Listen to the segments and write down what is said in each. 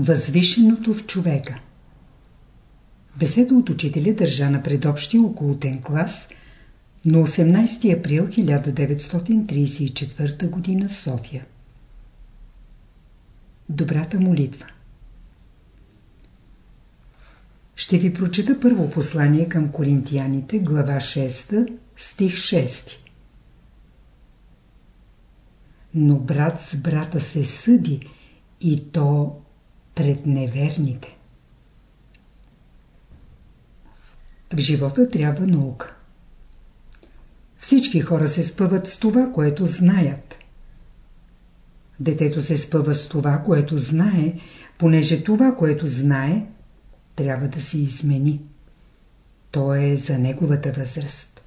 Възвишеното в човека Беседа от учителя държа на предобщия околотен клас на 18 април 1934 г. София. Добрата молитва Ще ви прочета първо послание към Коринтияните, глава 6, стих 6. Но брат с брата се съди и то пред неверните. В живота трябва наука. Всички хора се спъват с това, което знаят. Детето се спъва с това, което знае, понеже това, което знае, трябва да се измени. То е за неговата възраст.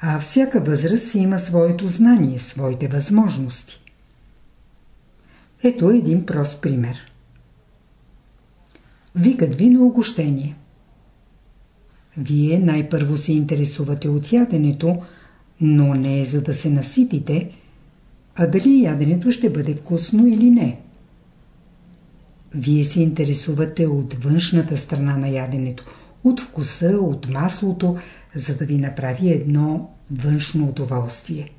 А всяка възраст си има своето знание, своите възможности. Ето един прост пример. Викат ви на огощение. Вие най-първо се интересувате от яденето, но не е за да се наситите, а дали яденето ще бъде вкусно или не. Вие се интересувате от външната страна на яденето, от вкуса, от маслото, за да ви направи едно външно удоволствие.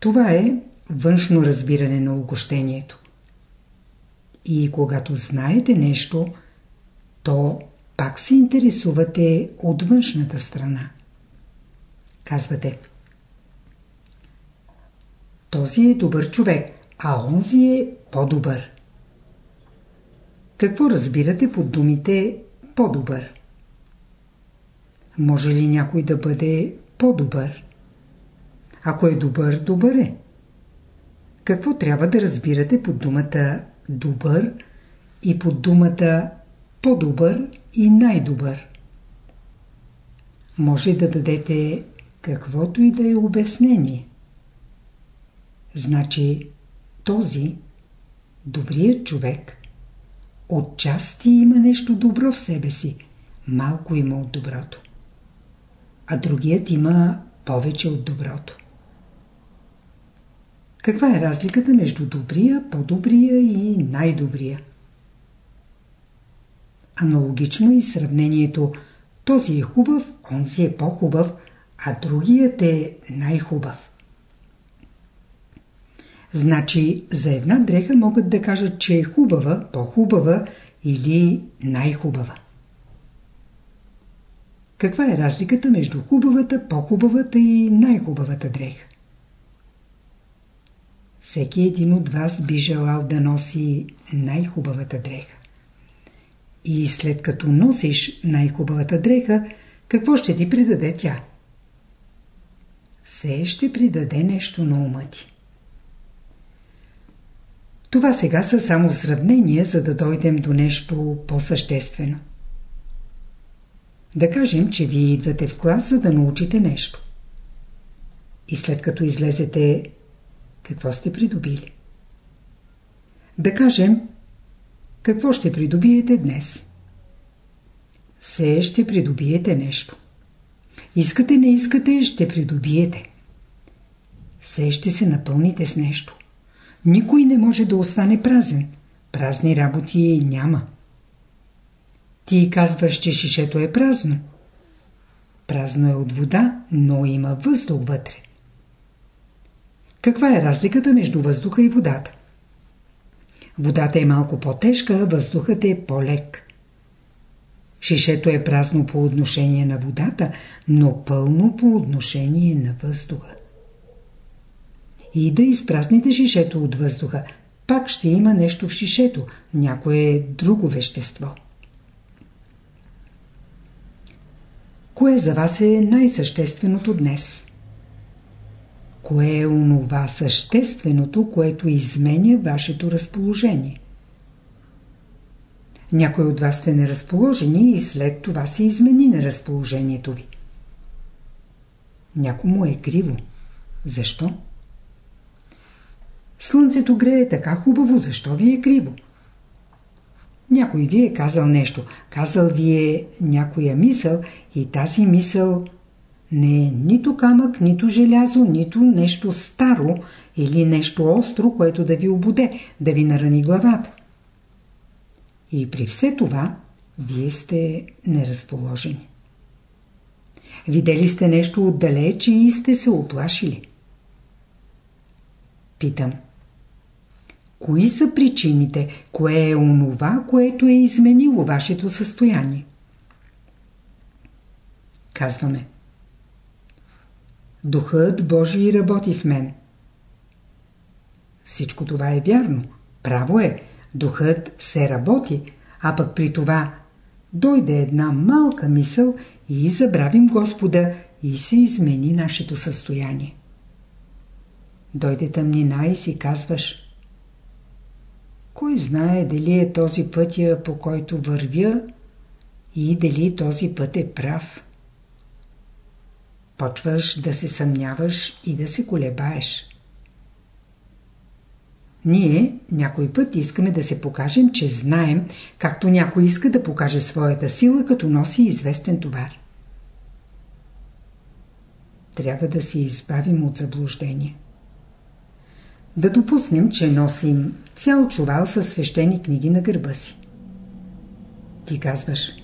Това е външно разбиране на угощението. И когато знаете нещо, то пак се интересувате от външната страна. Казвате Този е добър човек, а онзи е по-добър. Какво разбирате под думите по-добър? Може ли някой да бъде по-добър? Ако е добър, добър е. Какво трябва да разбирате под думата добър и под думата по-добър и най-добър? Може да дадете каквото и да е обяснение. Значи този, добрият човек, отчасти има нещо добро в себе си, малко има от доброто. А другият има повече от доброто. Каква е разликата между добрия, по-добрия и най-добрия? Аналогично и сравнението този е хубав, онзи е по-хубав, а другият е най-хубав. Значи за една дреха могат да кажат, че е хубава, по-хубава или най-хубава. Каква е разликата между хубавата, по-хубавата и най-хубавата дреха? Всеки един от вас би желал да носи най-хубавата дреха. И след като носиш най-хубавата дреха, какво ще ти придаде тя? Все ще придаде нещо на ума ти. Това сега са само сравнения, за да дойдем до нещо по-съществено. Да кажем, че вие идвате в клас, за да научите нещо. И след като излезете, какво сте придобили? Да кажем, какво ще придобиете днес? Все ще придобиете нещо. Искате, не искате, ще придобиете. Все ще се напълните с нещо. Никой не може да остане празен. Празни работи няма. Ти казваш, че шишето е празно. Празно е от вода, но има въздух вътре. Каква е разликата между въздуха и водата? Водата е малко по-тежка, въздухът е по-лек. Шишето е празно по отношение на водата, но пълно по отношение на въздуха. И да изпразните шишето от въздуха, пак ще има нещо в шишето, някое друго вещество. Кое за вас е най-същественото днес? Кое е онова същественото, което изменя вашето разположение? Някой от вас сте неразположени и след това се измени на разположението ви. Някому е криво. Защо? Слънцето грее така хубаво, защо ви е криво? Някой ви е казал нещо, казал ви е някоя мисъл и тази мисъл не е нито камък, нито желязо, нито нещо старо или нещо остро, което да ви обуде, да ви нарани главата. И при все това, вие сте неразположени. Видели сте нещо отдалеч и сте се оплашили. Питам. Кои са причините? Кое е онова, което е изменило вашето състояние? Казваме. Духът Божий работи в мен. Всичко това е вярно. Право е. Духът се работи, а пък при това дойде една малка мисъл и забравим Господа и се измени нашето състояние. Дойде тъмнина и си казваш Кой знае дали е този пътя, по който вървя и дали този път е прав. Почваш да се съмняваш и да се колебаеш. Ние някой път искаме да се покажем, че знаем, както някой иска да покаже своята сила, като носи известен товар. Трябва да се избавим от заблуждение. Да допуснем, че носим цял чувал със свещени книги на гърба си. Ти казваш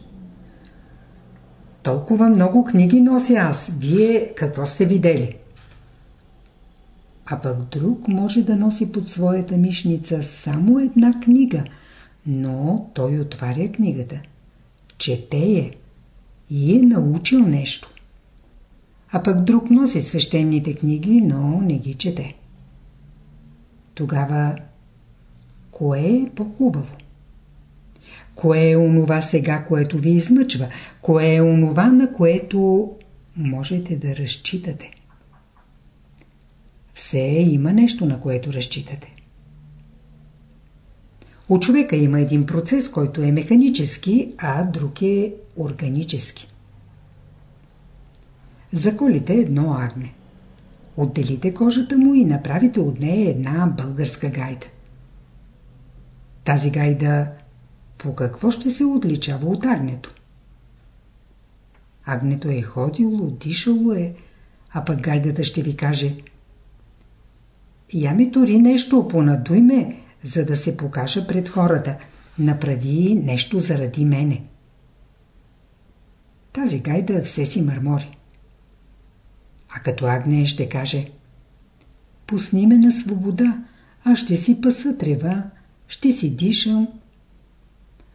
Толкова много книги нося аз. Вие какво сте видели? а пък друг може да носи под своята мишница само една книга, но той отваря книгата, чете я и е научил нещо. А пък друг носи свещените книги, но не ги чете. Тогава, кое е по-хубаво? Кое е онова сега, което ви измъчва? Кое е онова, на което можете да разчитате? Все има нещо, на което разчитате. У човека има един процес, който е механически, а друг е органически. Заколите едно агне. Отделите кожата му и направите от нея една българска гайда. Тази гайда по какво ще се отличава от агнето? Агнето е ходило, дишало е, а пък гайдата ще ви каже – я ми тори нещо, понадуй ме, за да се покажа пред хората. Направи нещо заради мене. Тази гайда все си мърмори. А като Агне ще каже Пусни ме на свобода, аз ще си паса трева, ще си дишам.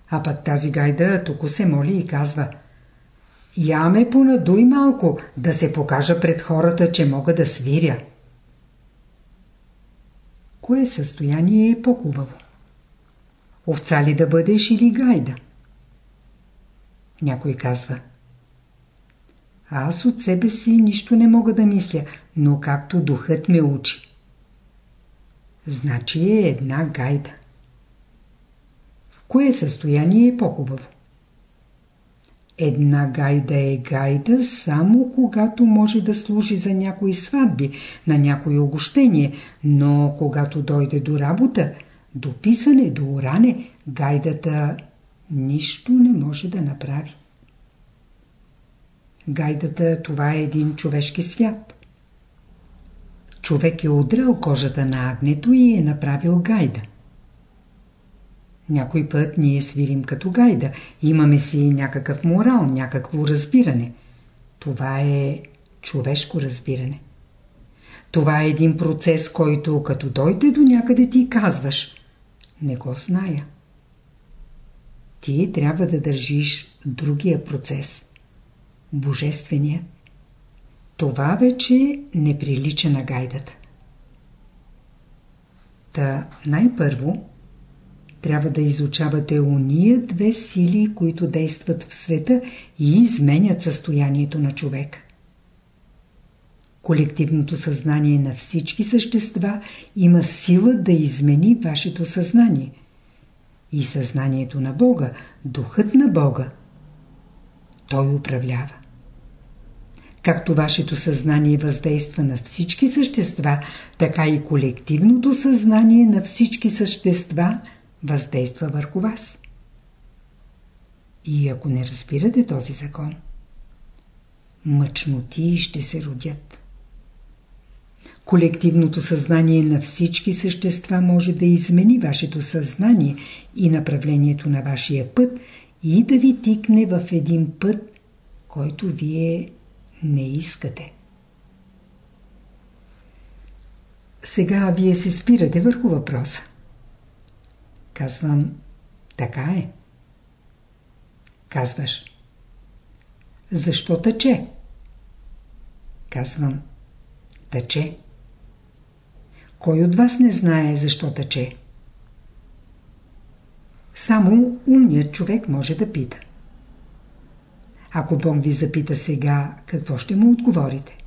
А пък тази гайда тук се моли и казва Я ме понадуй малко, да се покажа пред хората, че мога да свиря кое състояние е по-хубаво? Овца ли да бъдеш или гайда? Някой казва Аз от себе си нищо не мога да мисля, но както духът ме учи. Значи е една гайда. Кое състояние е по-хубаво? Една гайда е гайда само когато може да служи за някои сватби, на някои огощение, но когато дойде до работа, до писане, до уране, гайдата нищо не може да направи. Гайдата това е един човешки свят. Човек е удрал кожата на агнето и е направил гайда. Някой път ние свирим като гайда. Имаме си някакъв морал, някакво разбиране. Това е човешко разбиране. Това е един процес, който като дойде до някъде ти казваш Не го зная. Ти трябва да държиш другия процес. Божественият. Това вече не прилича на гайдата. Та най-първо трябва да изучавате уния две сили, които действат в света и изменят състоянието на човека. Колективното съзнание на всички същества има сила да измени вашето съзнание. И съзнанието на Бога, духът на Бога, той управлява. Както вашето съзнание въздейства на всички същества, така и колективното съзнание на всички същества – въздейства върху вас. И ако не разбирате този закон, мъчноти ще се родят. Колективното съзнание на всички същества може да измени вашето съзнание и направлението на вашия път и да ви тикне в един път, който вие не искате. Сега вие се спирате върху въпроса. Казвам, така е. Казваш, защо тъче? Казвам, тъче. Кой от вас не знае защо тъче? Само умният човек може да пита. Ако Бог ви запита сега, какво ще му отговорите?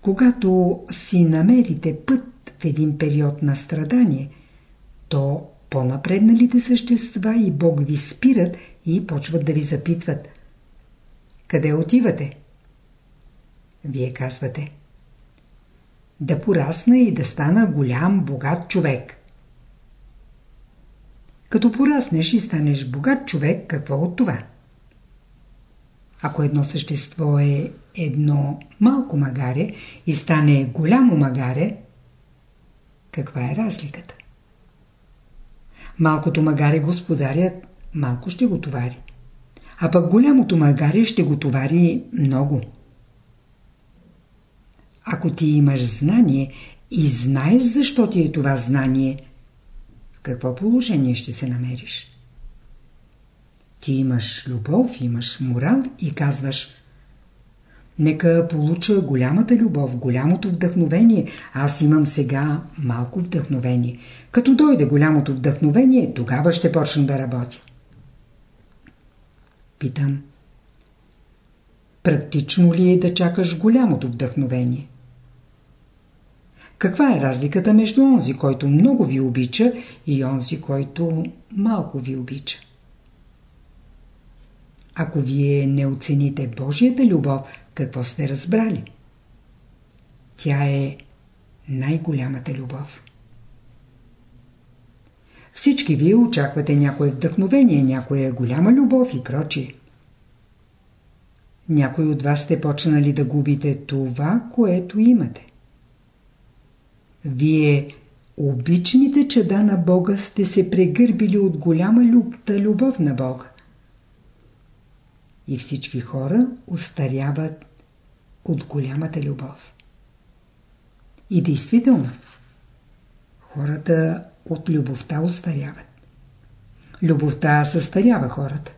Когато си намерите път в един период на страдание, то по-напредналите същества и Бог ви спират и почват да ви запитват. Къде отивате? Вие казвате. Да порасна и да стана голям, богат човек. Като пораснеш и станеш богат човек, какво от това? Ако едно същество е едно малко магаре и стане голямо магаре, каква е разликата? Малкото магаре господарят малко ще го товари. А пък голямото магаре ще го товари много. Ако ти имаш знание и знаеш защо ти е това знание, в какво положение ще се намериш? Ти имаш любов, имаш морал и казваш Нека получа голямата любов, голямото вдъхновение. Аз имам сега малко вдъхновение. Като дойде голямото вдъхновение, тогава ще почна да работя. Питам. Практично ли е да чакаш голямото вдъхновение? Каква е разликата между онзи, който много ви обича и онзи, който малко ви обича? Ако вие не оцените Божията любов, какво сте разбрали? Тя е най-голямата любов. Всички вие очаквате някое вдъхновение, някоя голяма любов и прочие. Някой от вас сте почнали да губите това, което имате. Вие, обичните чеда на Бога, сте се прегърбили от голяма любов на Бога и всички хора устаряват от голямата любов. И действително, хората от любовта устаряват. Любовта състарява хората.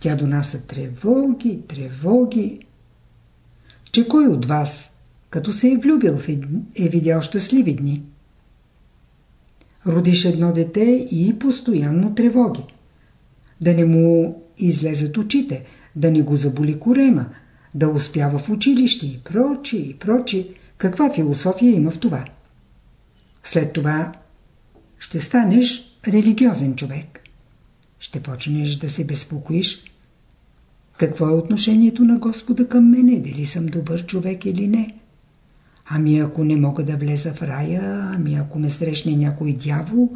Тя донася тревоги, тревоги. Че кой от вас, като се е влюбил, е видял щастливи дни? Родиш едно дете и постоянно тревоги. Да не му излезат очите, да не го заболи корема, да успява в училище и прочи, и прочи. Каква философия има в това? След това ще станеш религиозен човек. Ще почнеш да се безпокоиш. Какво е отношението на Господа към мене? Дали съм добър човек или не? Ами ако не мога да влеза в рая, ами ако ме срещне някой дявол,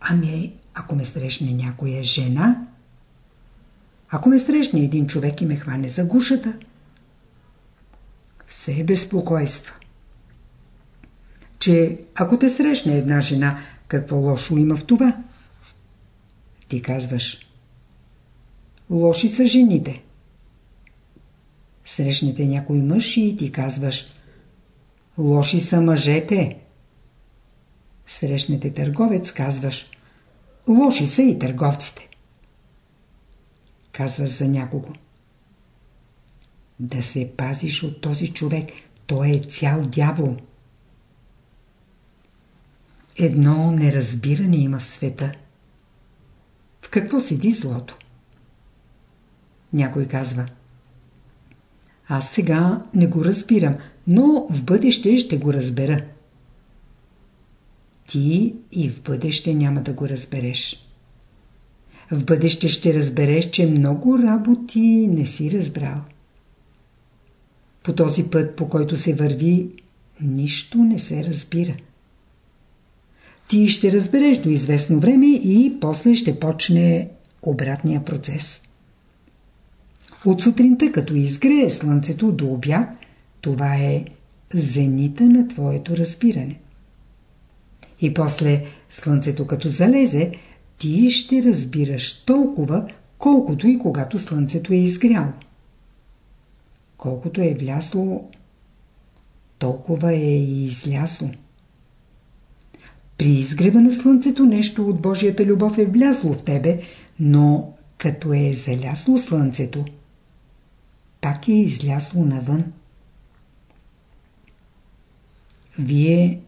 ами ако ме срещне някоя жена – ако ме срещне един човек и ме хване за гушата, все е безпокойства. Че ако те срещне една жена, какво лошо има в това? Ти казваш. Лоши са жените. Срещнете някой мъж и ти казваш. Лоши са мъжете. Срещнете търговец, казваш. Лоши са и търговците казваш за някого. Да се пазиш от този човек, той е цял дявол. Едно неразбиране има в света. В какво седи злото? Някой казва. Аз сега не го разбирам, но в бъдеще ще го разбера. Ти и в бъдеще няма да го разбереш. В бъдеще ще разбереш, че много работи не си разбрал. По този път, по който се върви, нищо не се разбира. Ти ще разбереш до известно време и после ще почне обратния процес. От сутринта, като изгрее слънцето до обяд, това е зенита на твоето разбиране. И после слънцето като залезе, ти ще разбираш толкова, колкото и когато слънцето е изгряло. Колкото е влясло, толкова е и излясло. При изгрева на слънцето нещо от Божията любов е влязло в тебе, но като е залясло слънцето, пак е излясло навън. Вие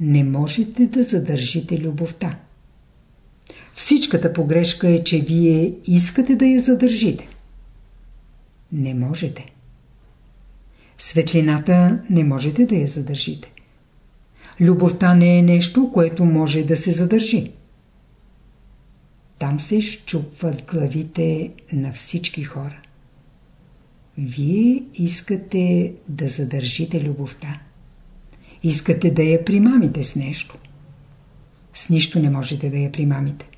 не можете да задържите любовта. Всичката погрешка е, че вие искате да я задържите. Не можете. Светлината не можете да я задържите. Любовта не е нещо, което може да се задържи. Там се щупват главите на всички хора. Вие искате да задържите любовта. Искате да я примамите с нещо. С нищо не можете да я примамите.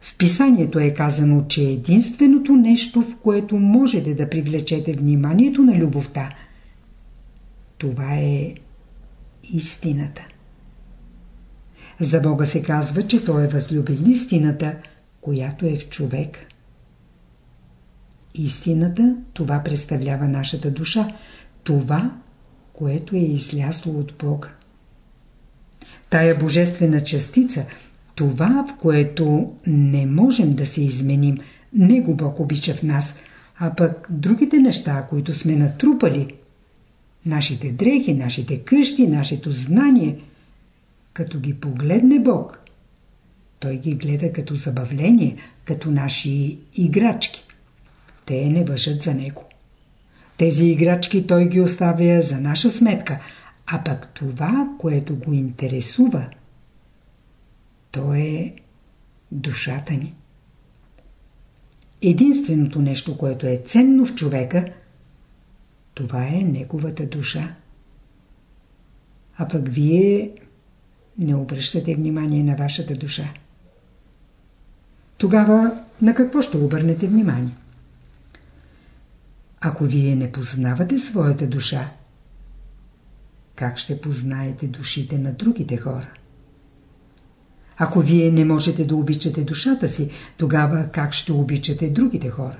В писанието е казано, че единственото нещо, в което можете да привлечете вниманието на любовта, това е истината. За Бога се казва, че Той е възлюбил истината, която е в човек. Истината, това представлява нашата душа, това, което е излясло от Бога. Тая божествена частица, това, в което не можем да се изменим, Него Бог обича в нас, а пък другите неща, които сме натрупали, нашите дрехи, нашите къщи, нашето знание, като ги погледне Бог, Той ги гледа като забавление, като наши играчки. Те не въжат за Него. Тези играчки той ги оставя за наша сметка, а пък това, което го интересува, то е душата ни. Единственото нещо, което е ценно в човека, това е неговата душа. А пък вие не обръщате внимание на вашата душа. Тогава на какво ще обърнете внимание? Ако вие не познавате своята душа, как ще познаете душите на другите хора? Ако вие не можете да обичате душата си, тогава как ще обичате другите хора?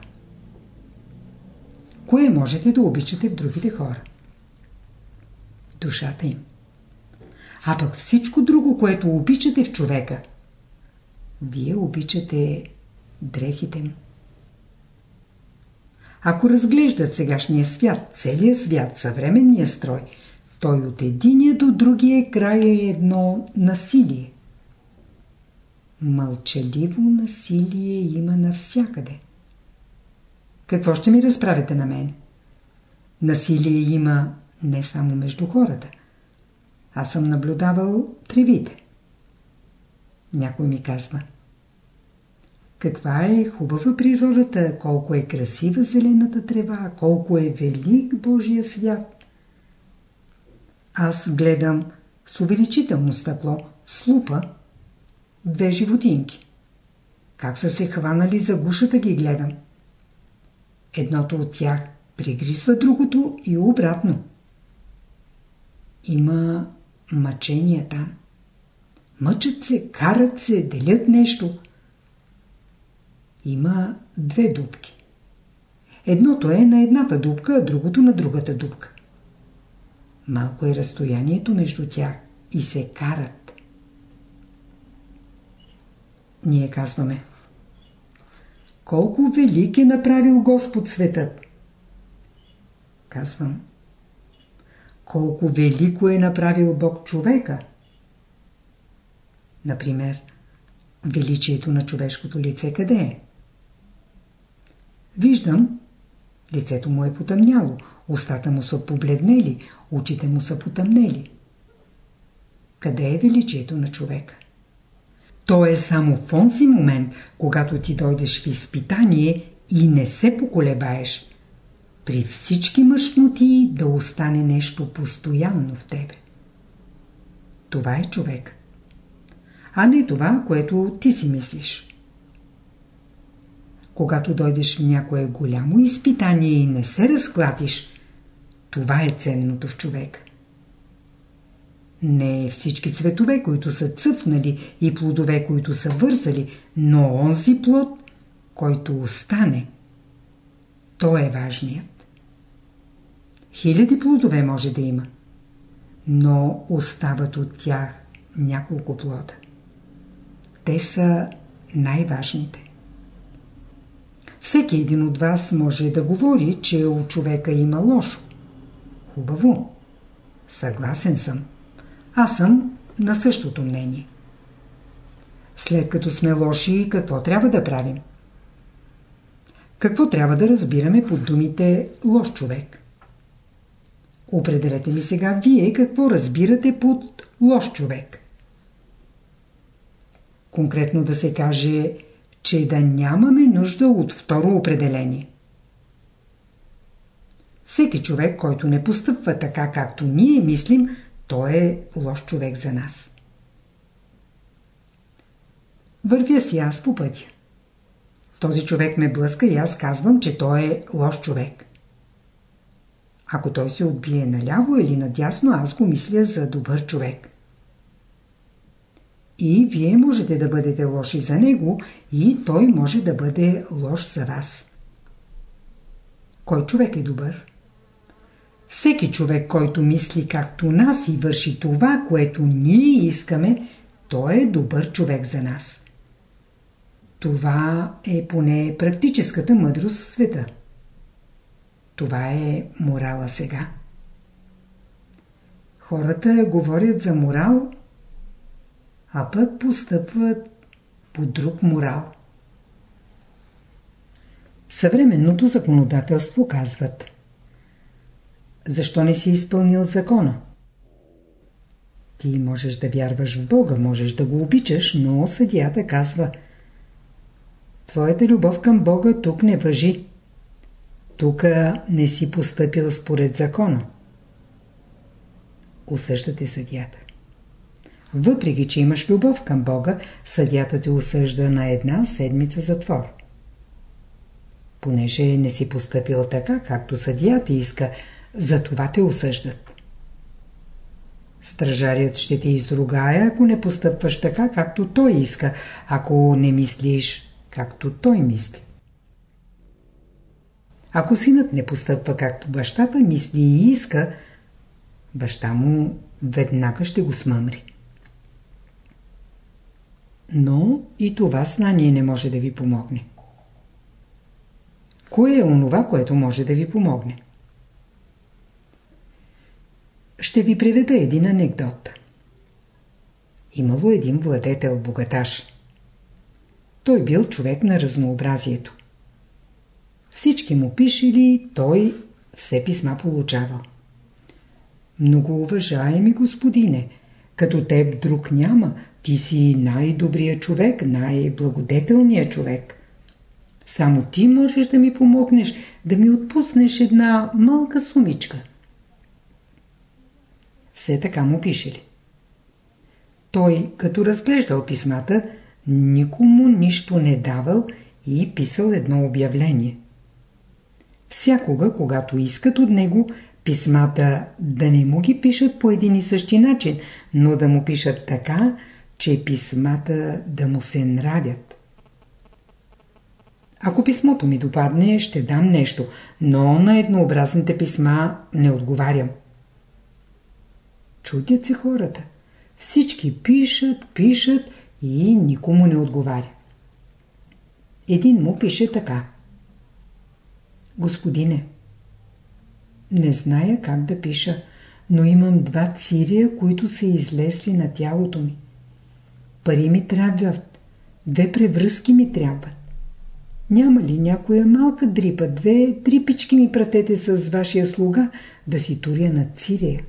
Кое можете да обичате в другите хора? Душата им. А пък всичко друго, което обичате в човека, вие обичате дрехите му. Ако разглеждат сегашния свят, целият свят, съвременния строй, той от единия до другия край е едно насилие. Мълчаливо насилие има навсякъде. Какво ще ми разправите на мен? Насилие има не само между хората. Аз съм наблюдавал тревите. Някой ми казва – каква е хубава природата, колко е красива зелената трева, колко е велик Божия свят. Аз гледам с увеличително стъкло, с лупа, две животинки. Как са се хванали за гушата ги гледам. Едното от тях пригрисва другото и обратно. Има мъчения там. Мъчат се, карат се, делят нещо – има две дубки. Едното е на едната дупка, а другото на другата дупка. Малко е разстоянието между тях и се карат. Ние казваме Колко велик е направил Господ светът? Казвам Колко велико е направил Бог човека? Например, величието на човешкото лице къде е? Виждам, лицето му е потъмняло, устата му са побледнели, очите му са потъмнели. Къде е величието на човека? То е само в онзи момент, когато ти дойдеш в изпитание и не се поколебаеш. При всички мъжноти да остане нещо постоянно в тебе. Това е човек. А не това, което ти си мислиш. Когато дойдеш в някое голямо изпитание и не се разклатиш, Това е ценното в човека. Не всички цветове, които са цъфнали и плодове, които са вързали, но онзи плод, който остане, то е важният. Хиляди плодове може да има, но остават от тях няколко плода. Те са най-важните. Всеки един от вас може да говори, че у човека има лошо. Хубаво. Съгласен съм. Аз съм на същото мнение. След като сме лоши, какво трябва да правим? Какво трябва да разбираме под думите лош човек? Определете ми сега вие какво разбирате под лош човек. Конкретно да се каже, че да нямаме нужда от второ определение. Всеки човек, който не постъпва така, както ние мислим, той е лош човек за нас. Вървя си аз по пътя. Този човек ме блъска и аз казвам, че той е лош човек. Ако той се отбие наляво или надясно, аз го мисля за добър човек. И вие можете да бъдете лоши за него, и той може да бъде лош за вас. Кой човек е добър? Всеки човек, който мисли както нас и върши това, което ние искаме, той е добър човек за нас. Това е поне практическата мъдрост в света. Това е морала сега. Хората говорят за морал, а пък постъпват по друг морал. Съвременното законодателство казват Защо не си изпълнил закона? Ти можеш да вярваш в Бога, можеш да го обичаш, но съдията казва Твоята любов към Бога тук не въжи. Тук не си постъпил според закона. Осъждате съдята. Въпреки, че имаш любов към Бога, съдята те осъжда на една седмица затвор. Понеже не си поступил така, както съдията иска, затова те осъждат. Стражарят ще те изругае, ако не постъпваш така, както той иска, ако не мислиш, както той мисли. Ако синът не постъпва както бащата мисли и иска, баща му веднага ще го смъмри. Но и това знание не може да ви помогне. Кое е онова, което може да ви помогне? Ще ви приведа един анекдот. Имало един владетел богаташ. Той бил човек на разнообразието. Всички му пишели, той все писма получавал. Много уважаеми господине, като теб друг няма, ти си най-добрият човек, най-благодетелният човек. Само ти можеш да ми помогнеш, да ми отпуснеш една малка сумичка. Все така му пишели. Той, като разглеждал писмата, никому нищо не давал и писал едно обявление. Всякога, когато искат от него, писмата да не му ги пишат по един и същи начин, но да му пишат така, че писмата да му се нравят. Ако писмото ми допадне, ще дам нещо, но на еднообразните писма не отговарям. Чудят се хората. Всички пишат, пишат и никому не отговаря. Един му пише така. Господине, не зная как да пиша, но имам два цирия, които са излезли на тялото ми. Пари ми трябват, две превръзки ми трябват. Няма ли някоя малка дрипа, две дрипички ми пратете с вашия слуга да си туря на цирия?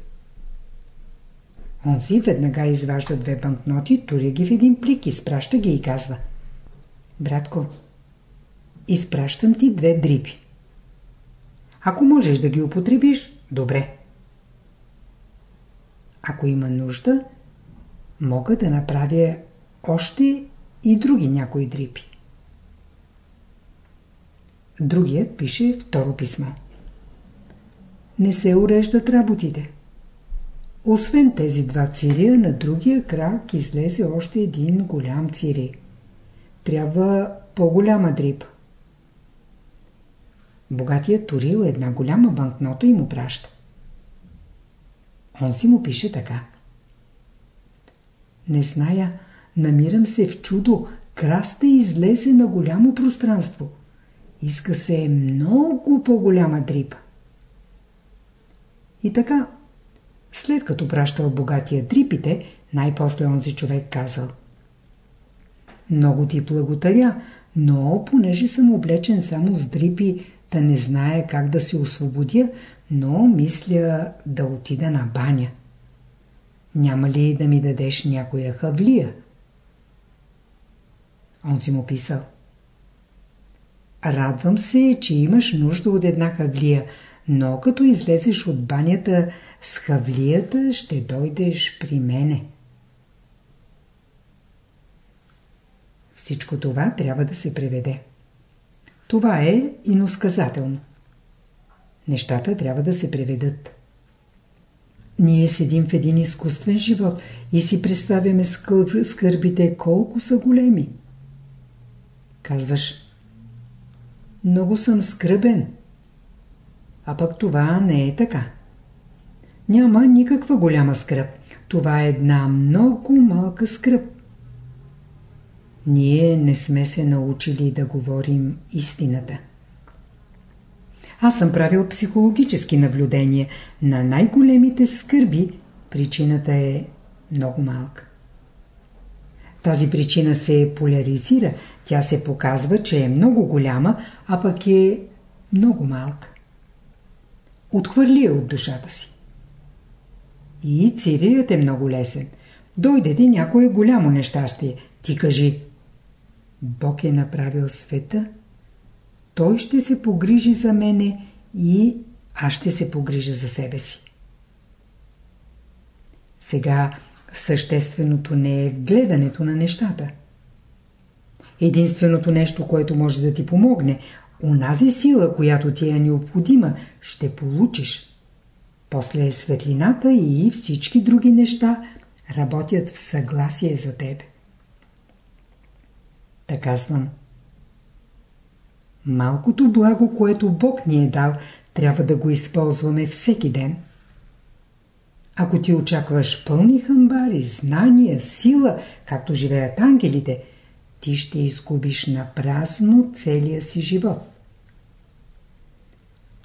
Онзи веднага изважда две банкноти, туря ги в един плик, изпраща ги и казва Братко, изпращам ти две дрипи. Ако можеш да ги употребиш, добре. Ако има нужда, мога да направя още и други някои дрипи. Другият пише второ писмо. не се уреждат работите. Освен тези два цирия, на другия крак излезе още един голям цири. Трябва по-голяма дрипа. Богатият турил една голяма банкнота и му праща. Он си му пише така. Не зная, намирам се в чудо, краста излезе на голямо пространство. Иска се много по-голяма дрипа. И така, след като пращал богатия дрипите, най-после онзи човек казал Много ти благодаря, но понеже съм облечен само с дрипи, да не знае как да се освободя, но мисля да отида на баня. Няма ли да ми дадеш някоя хавлия? Он си му писал. Радвам се, че имаш нужда от една хавлия, но като излезеш от банята с хавлията, ще дойдеш при мене. Всичко това трябва да се преведе. Това е иносказателно. Нещата трябва да се преведат. Ние седим в един изкуствен живот и си представяме скърбите колко са големи. Казваш, много съм скръбен. А пък това не е така. Няма никаква голяма скръп. Това е една много малка скръп. Ние не сме се научили да говорим истината. Аз съм правил психологически наблюдения. На най-големите скърби причината е много малка. Тази причина се поляризира. Тя се показва, че е много голяма, а пък е много малка. Отхвърли я от душата си. И цирият е много лесен. Дойде ти някое голямо нещастие. Ти кажи, Бог е направил света, Той ще се погрижи за мене и аз ще се погрижа за себе си. Сега същественото не е гледането на нещата. Единственото нещо, което може да ти помогне, унази сила, която ти е необходима, ще получиш. После светлината и всички други неща работят в съгласие за тебе. Така казвам. Малкото благо, което Бог ни е дал, трябва да го използваме всеки ден. Ако ти очакваш пълни хамбари, знания, сила, както живеят ангелите, ти ще изгубиш на празно целия си живот.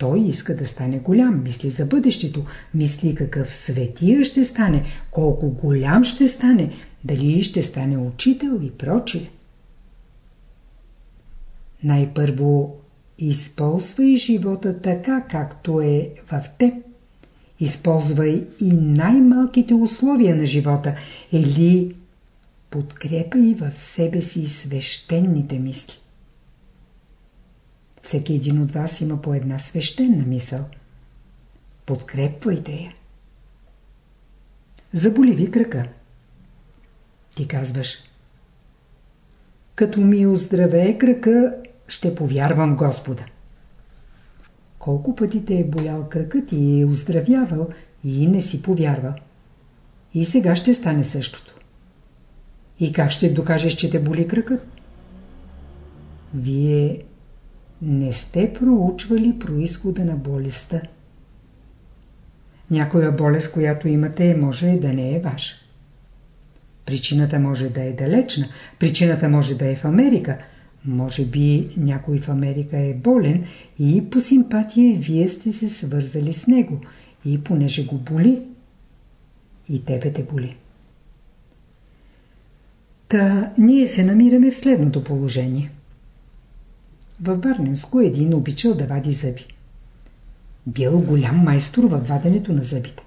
Той иска да стане голям, мисли за бъдещето, мисли какъв светия ще стане, колко голям ще стане, дали ще стане учител и прочие. Най-първо използвай живота така, както е в теб. Използвай и най-малките условия на живота или подкрепай в себе си свещените мисли. Всеки един от вас има по една свещена мисъл. Подкрепвайте я. Заболи ви крака. Ти казваш. Като ми оздравее крака, ще повярвам Господа. Колко пъти те е болял кръкът и е оздравявал и не си повярвал. И сега ще стане същото. И как ще докажеш, че те боли кръкът? Вие не сте проучвали происхода на болестта. Някоя болест, която имате, може да не е ваша. Причината може да е далечна, причината може да е в Америка – може би някой в Америка е болен и по симпатия вие сте се свързали с него и понеже го боли, и тебе те боли. Та ние се намираме в следното положение. Във Варненско един обичал да вади зъби. Бил голям майстор във ваденето на зъбите.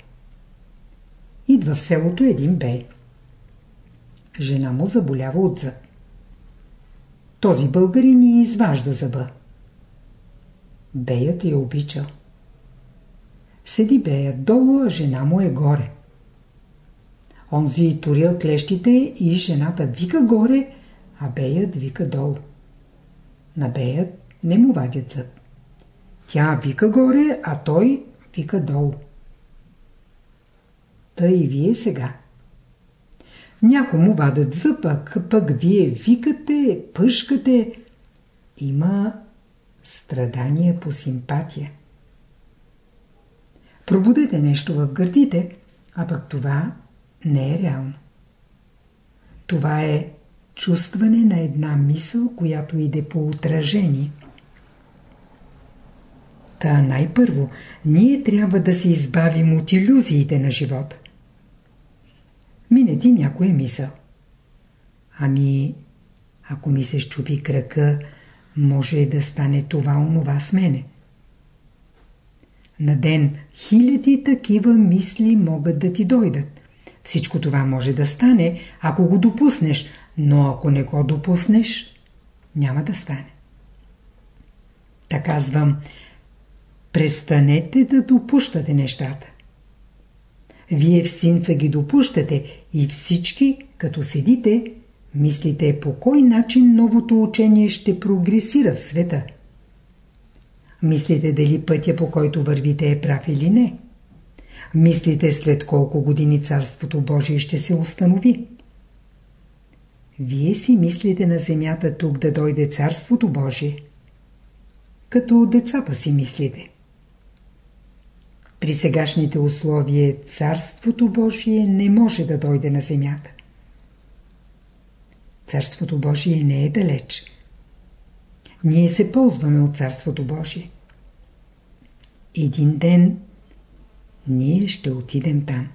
Идва в селото един бей. Жена му заболява от зъб. Този българин ни изважда зъба. Беят я обичал. Седи беят долу, а жена му е горе. Онзи турил клещите и жената вика горе, а беят вика долу. На беят не му вадят зъб. Тя вика горе, а той вика долу. Та и вие сега. Някому вадат зъбък, пък вие викате, пъшкате. Има страдание по симпатия. Пробудете нещо в гърдите, а пък това не е реално. Това е чувстване на една мисъл, която иде по отражение. Та най-първо, ние трябва да се избавим от иллюзиите на живота. Мине ти някоя мисъл. Ами, ако ми се щупи крака, може да стане това онова с мене. На ден хиляди такива мисли могат да ти дойдат. Всичко това може да стане, ако го допуснеш, но ако не го допуснеш, няма да стане. Така казвам, престанете да допущате нещата. Вие в синца ги допущате и всички, като седите, мислите по кой начин новото учение ще прогресира в света. Мислите дали пътя по който вървите е прав или не. Мислите след колко години Царството Божие ще се установи. Вие си мислите на земята тук да дойде Царството Божие. Като децата си мислите. При сегашните условия Царството Божие не може да дойде на земята. Царството Божие не е далеч. Ние се ползваме от Царството Божие. Един ден ние ще отидем там.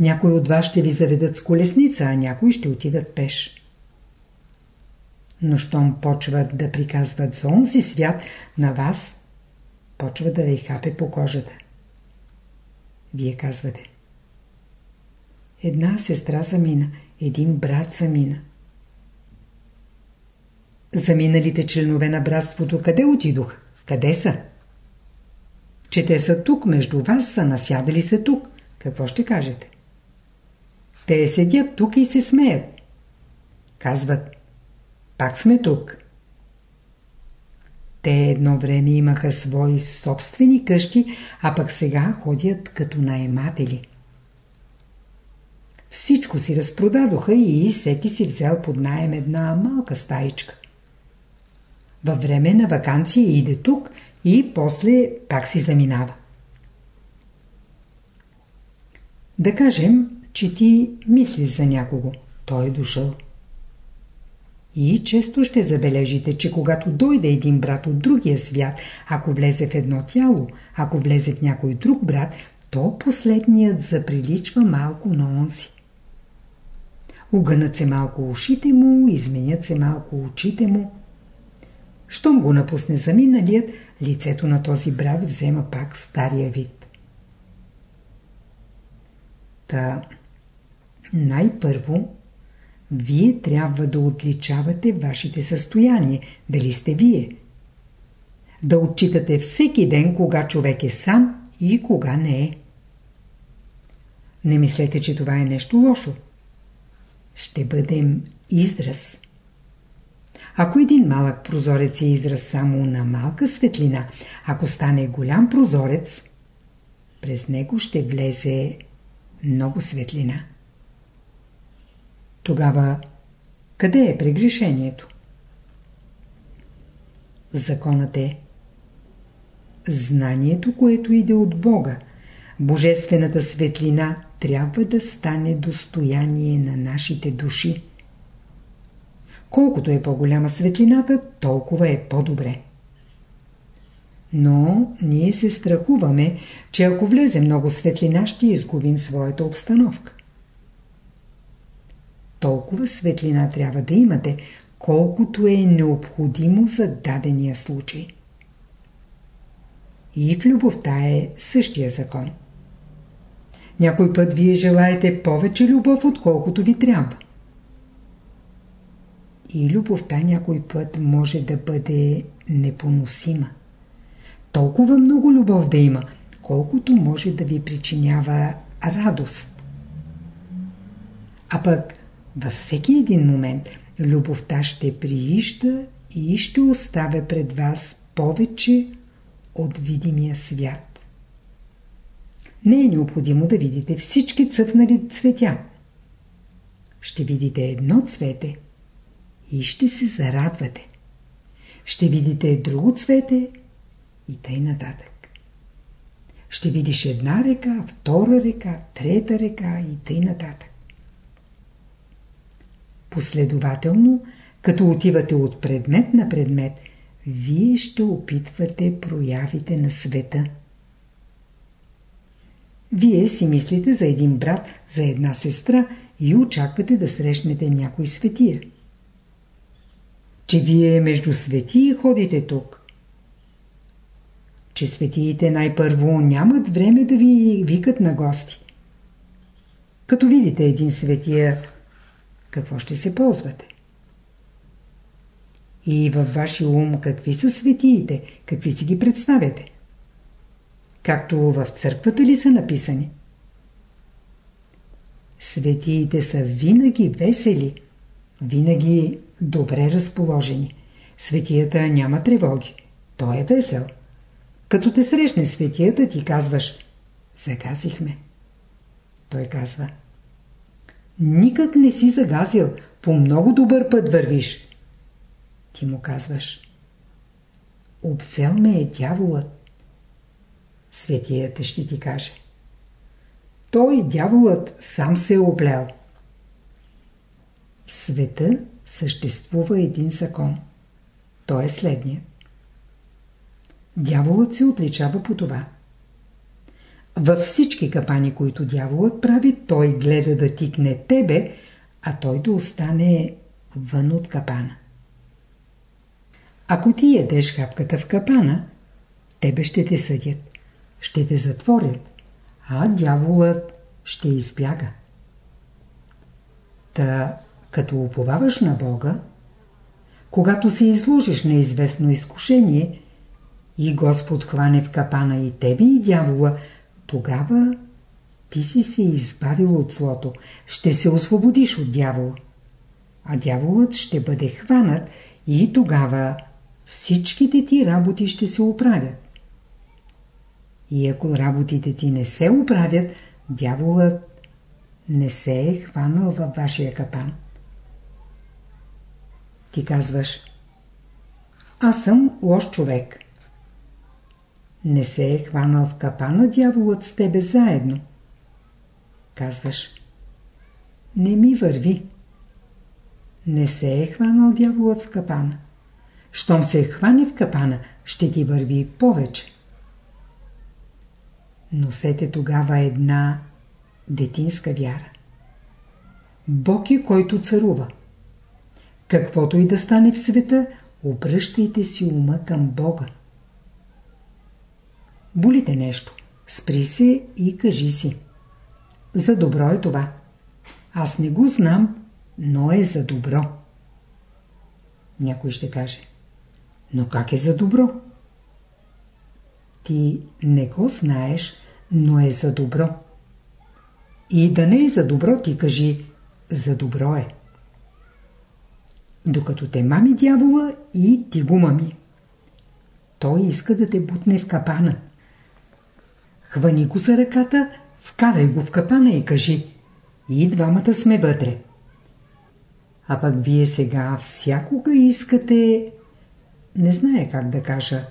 Някои от вас ще ви заведат с колесница, а някои ще отидат пеш. Но щом почват да приказват за онзи свят, на вас почва да ви хапе по кожата. Вие казвате. Една сестра замина, един брат замина. Заминалите членове на братството къде отидох? Къде са? Че те са тук, между вас са насядали се тук. Какво ще кажете? Те седят тук и се смеят. Казват, пак сме тук. Те едно време имаха свои собствени къщи, а пък сега ходят като наематели. Всичко си разпродадоха и всеки си взел под найем една малка стаичка. Във време на вакансия иде тук и после пак си заминава. Да кажем, че ти мислиш за някого. Той е дошъл. И често ще забележите, че когато дойде един брат от другия свят, ако влезе в едно тяло, ако влезе в някой друг брат, то последният заприличва малко на онзи. Угънат се малко ушите му, изменят се малко очите му. Щом го напусне заминалият, лицето на този брат взема пак стария вид. Та, най-първо, вие трябва да отличавате вашите състояния, дали сте вие. Да отчитате всеки ден, кога човек е сам и кога не е. Не мислете, че това е нещо лошо. Ще бъдем израз. Ако един малък прозорец е израз само на малка светлина, ако стане голям прозорец, през него ще влезе много светлина. Тогава къде е прегрешението? Законът е знанието, което иде от Бога, божествената светлина трябва да стане достояние на нашите души. Колкото е по-голяма светлината, толкова е по-добре. Но ние се страхуваме, че ако влезе много светлина, ще изгубим своята обстановка. Толкова светлина трябва да имате, колкото е необходимо за дадения случай. И в любовта е същия закон. Някой път вие желаете повече любов, отколкото ви трябва. И любовта някой път може да бъде непоносима. Толкова много любов да има, колкото може да ви причинява радост. А пък във всеки един момент любовта ще приища и ще оставя пред вас повече от видимия свят. не е необходимо да видите всички цъфнали цветя. Ще видите едно цвете и ще се зарадвате. Ще видите друго цвете и тъй нататък. Ще видиш една река, втора река, трета река и тъй нататък. Последователно, като отивате от предмет на предмет, вие ще опитвате проявите на света. Вие си мислите за един брат, за една сестра и очаквате да срещнете някой светия. Че вие между светии ходите тук. Че светиите най-първо нямат време да ви викат на гости. Като видите един светия, какво ще се ползвате? И във вашия ум какви са светиите, какви си ги представяте? Както в църквата ли са написани? Светиите са винаги весели, винаги добре разположени. Светията няма тревоги. Той е весел. Като те срещне светията, ти казваш Загазихме. Той казва Никак не си загазил, по много добър път вървиш. Ти му казваш Обцел ме е дяволът. Светията ще ти каже Той дяволът сам се е облел. В света съществува един закон. Той е следният. Дяволът се отличава по това. Във всички капани, които дяволът прави, той гледа да тикне тебе, а той да остане вън от капана. Ако ти ядеш хапката в капана, тебе ще те съдят, ще те затворят, а дяволът ще избяга. Та, като уповаваш на Бога, когато се изложиш на известно изкушение и Господ хване в капана и тебе и дявола, тогава ти си се избавил от злото, ще се освободиш от дявола. А дяволът ще бъде хванат и тогава всичките ти работи ще се оправят. И ако работите ти не се оправят, дяволът не се е хванал във вашия капан. Ти казваш Аз съм лош човек. Не се е хванал в капана дяволът с тебе заедно. Казваш Не ми върви. Не се е хванал дяволът в капана. Щом се хване в капана, ще ти върви повече. Носете тогава една детинска вяра. Бог е който царува. Каквото и да стане в света, обръщайте си ума към Бога. Болите нещо. Спри се и кажи си. За добро е това. Аз не го знам, но е за добро. Някой ще каже. Но как е за добро? Ти не го знаеш, но е за добро. И да не е за добро, ти кажи, за добро е. Докато те мами дявола и ти го мами. Той иска да те бутне в капана. Хвани го за ръката, вкарай го в капана и кажи и двамата сме вътре. А пък вие сега всякога искате не знае как да кажа.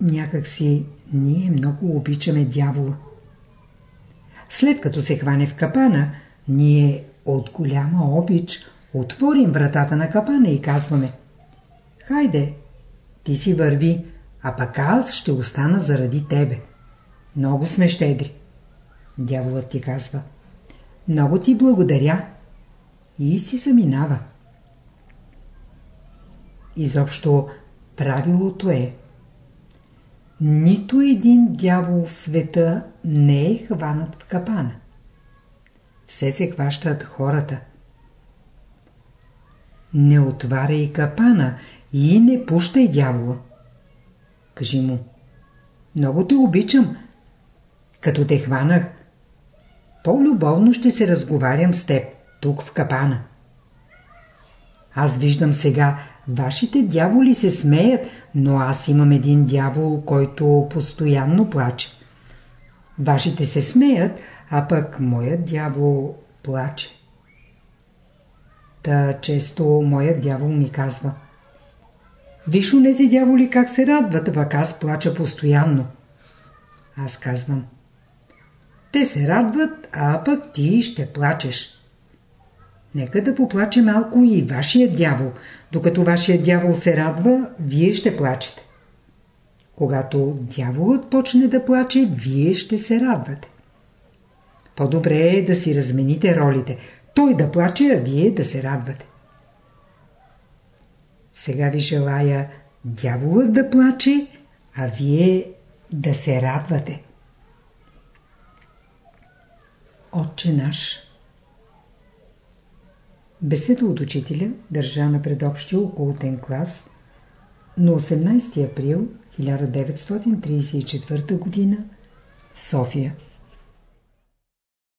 Някак си ние много обичаме дявола. След като се хване в капана, ние от голяма обич отворим вратата на капана и казваме Хайде, ти си върви, а пък аз ще остана заради тебе. Много сме щедри. Дяволът ти казва Много ти благодаря. И си заминава. Изобщо правилото е нито един дявол в света не е хванат в капана. Все се хващат хората. Не отваряй капана и не пущай дявола. Кажи му, много те обичам. Като те хванах, по-любовно ще се разговарям с теб, тук в капана. Аз виждам сега, Вашите дяволи се смеят, но аз имам един дявол, който постоянно плаче. Вашите се смеят, а пък моят дявол плаче. Та често моят дявол ми казва Виж у нези дяволи как се радват, пък аз плача постоянно. Аз казвам Те се радват, а пък ти ще плачеш. Нека да поплаче малко и вашия дявол. Докато вашия дявол се радва, вие ще плачете. Когато дяволът почне да плаче, вие ще се радвате. По-добре е да си размените ролите. Той да плаче, а вие да се радвате. Сега ви желая дяволът да плаче, а вие да се радвате. Отче наш Беседа от учителя, държана пред общия околотен клас на 18 април 1934 г. в София.